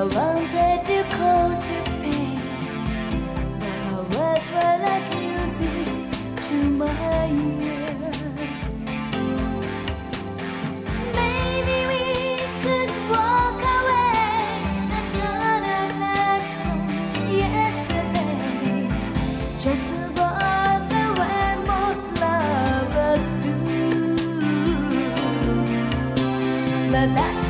I wanted to cause her pain. Now words were like music to my ears. Maybe we could walk away yesterday. Just the way most lovers do. But that's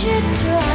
should try.